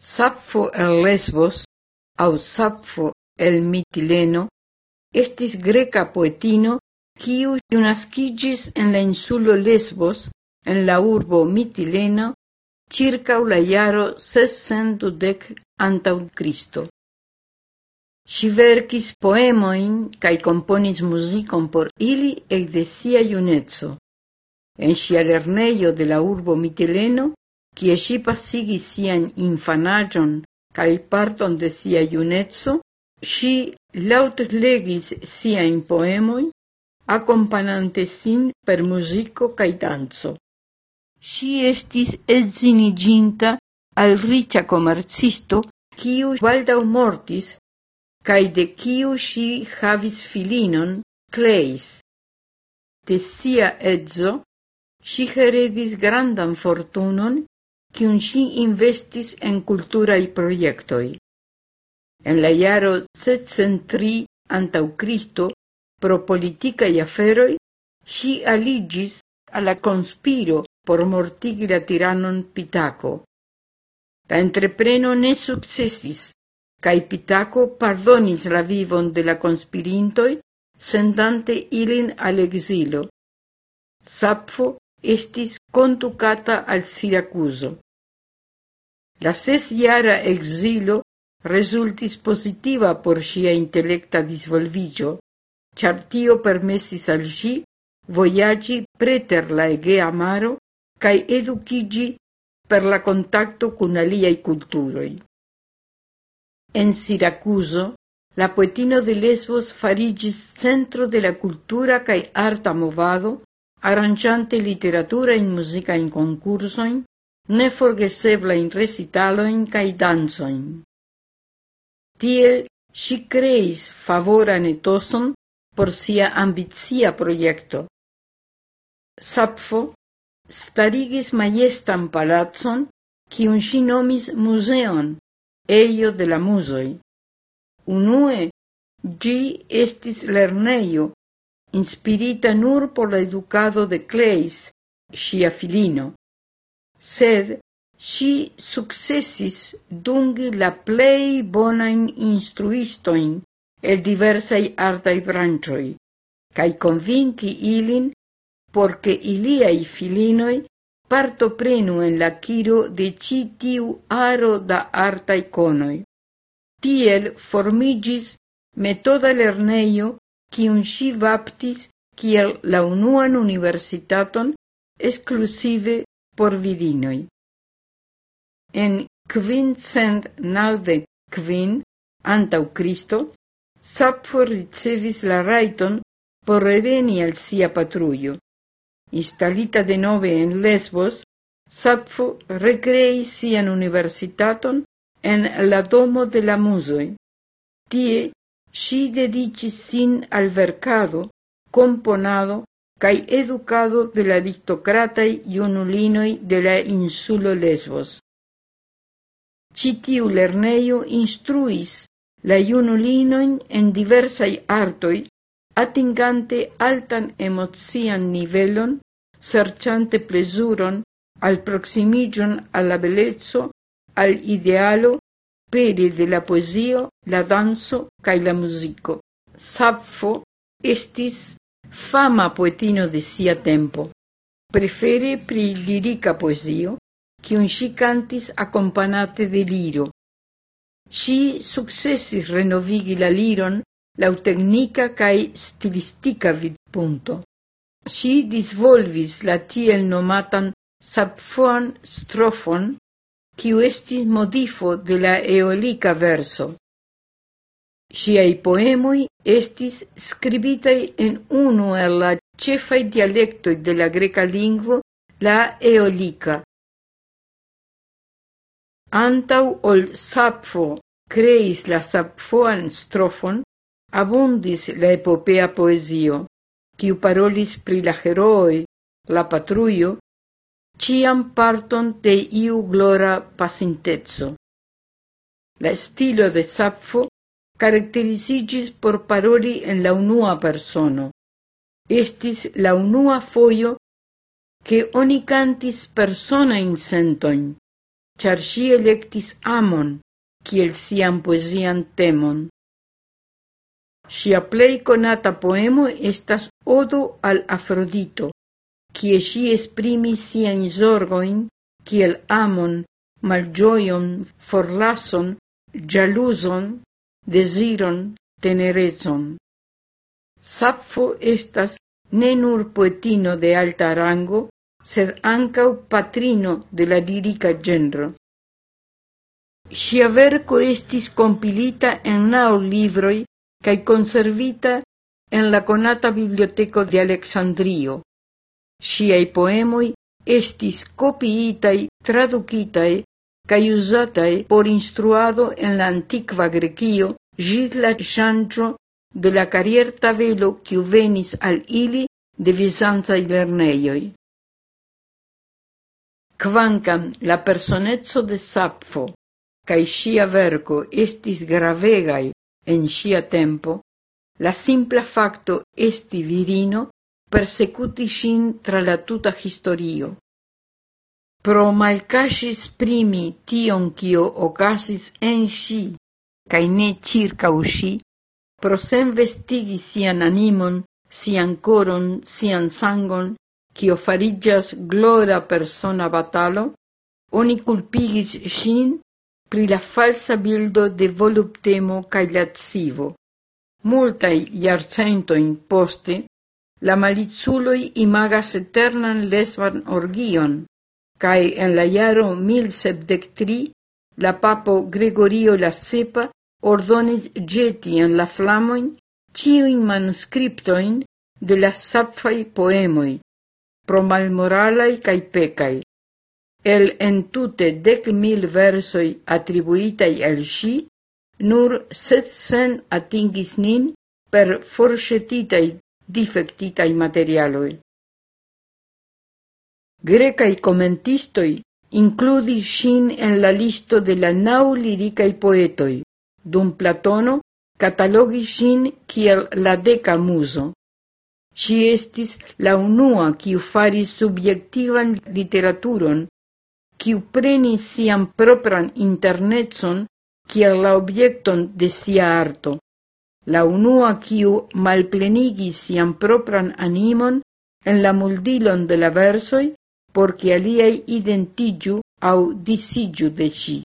Sapfo el Lesbos au Sapfo el Mitileno estis greca poetino quiu junascigis en la insulo Lesbos en la urbo Mitileno circa la iaro 610 antau Cristo. Si verkis poemoin cae componis musicon por ili ekde sia iunezzo. En sia lerneio de la urbo Mitileno kie si pasigis sian infanagion cae parton de sia si laut legis siajn poemoi, akompanante sin per muziko cae danzo. Si estis edziniĝinta al ricia comercisto, quiu baldaŭ mortis cae de quiu si havis filinon, Cleis. De sia edzo si heredis grandan fortunon kiun si investis en culturai proiectoi. En la iaro 703 antau Cristo, pro politikaj aferoi, si aligis a la konspiro por mortigi la tiranon Pitaco. La entrepreno ne successis, cae Pitaco pardonis la vivon de la conspirintoi, sendante ilin al exilo. Sapfo estis kondukata al Siracuso. La ses iara exilo resultis positiva por ŝia intelekta disvolviĝo, ĉar tio permessis al ŝi vojaĝi preter la Egea maro kaj edukiĝi per la contacto kun aliaj kulturoj. En Siracuso, la poetino de Lesbos fariĝis centro de la cultura kaj arta movado arrangiante literatura in musica in concursoin, neforgesebla in recitaloin cae danzoin. Tiel si creis favoran etoson por sia ambizia proiecto. Sapfo starigis majestan palazzon kiun si nomis museon, eio de la musoi. Unue, gi estis lerneio inspirita nur por la educado de Cleis, ŝia filino, sed ŝi sukcesis dungi la plej bonajn instruistojn el diversaj artaj branĉoj kaj konvinki ilin por ke iliaj filinoj partoprenu en la kiro de ĉi tiu aro da artaj konoj. Tiel formiĝis metoda lernejo quiun si baptis kiel la unuan universitaton exclusive por virinoi. En quincent naude quin, antau Cristo, Sapfo ricevis la raiton por reveni al sia patruio. Instalita de nove en Lesbos, Sapfo recrei sian universitaton en la domo de la musoi. Tie si dediĉis sin al verkado, komponado kaj edukado de la aristokrataj junulinoj de la insulo Lesbos. Ĉi tiu lernejo instruis la junulinojn en diversaj artoj, atingante altan emocian nivelon, serĉante plezuron, alproximiĝon al la beleco, al idealo pere la poezio, la danco kaj la muziko. Sappho estis fama poetino de sia tempo, prefere pri lirika poezio, kiun ŝi kantis akompanate de liro. Ŝi sukcesis renovigi la liron laŭ teknika kaj stilistika vidpunkto. Ŝi disvolvis la tiel nomatan sapfon strofon quiu estis modifo de la eolica verso. Siai poemoi estis scribitai en unu el la cefai dialectoi de la greca lingvo, la eolica. Antau ol Sapfo creis la Sapfoan strofon, abundis la epopea poesio, quiu parolis pri la heroi, la patruio, ciam parton de iu glora. La stilo de Sappho caracterisigis por paroli en la unua persono. Estis la unua foio que oni cantis persona in sentoin, char si electis amon, kiel sian poesian temon. Sia plei conata poemo estas Odo al Afrodito, kie ŝi esprimis siajn zorgojn, kiel amon, malĝojon, forlason, ĵaluzon, deziron, tenerecon. Sapfo estas ne nur poetino de alta rango, sed ankaŭ patrino de la lirika genro. Ŝia verko estis kompilita en naŭ libroj kaj konservita en la konata biblioteko de Aleksandrio. Siai poemoi estis copiitai, traducitai, cae usatai por instruado en la antiqua Grecio gis la chancho de la carierta velo quiu venis al ili de visanzai lerneioi. Quancam la personezzo de Sapfo cae sia verco estis gravegai en sia tempo, la simpla facto esti virino persecuti sin tra la tuta historio. Pro malcasis primi tion cio ocasis en si, cae ne circau si, pro senvestigi sian animon, sian coron, sian sangon, cio farigas glora persona batalo, oni culpigis sin pri la falsa bildo de voluptemo cae latzivo. Multai iarcentoin poste, la maliculoi imagas eternan lesban orgion, cae en la iaro 1073 la papo Gregorio la Sepa ordonis geti en la flamoin ciuin manuscriptoin de la sapfai poemoi, pro malmoralai cae pecai. El entute dec mil versoi attribuitai al si, nur setcent atingis nin per forcetitai difectitai materialoi. Grecai commentistoi includis sin en la listo de la nau liricai poetoi, dum Platono catalogis sin kiel la deca muso. Si estis la unua kiu faris subjektivan literaturon, kiu prenis sian propran internetson kiel la objekton de sia arto la unua quiu malplenigis sian propran animon en la muldilon de la versoi, porque aliei identigiu au disigiu de ci.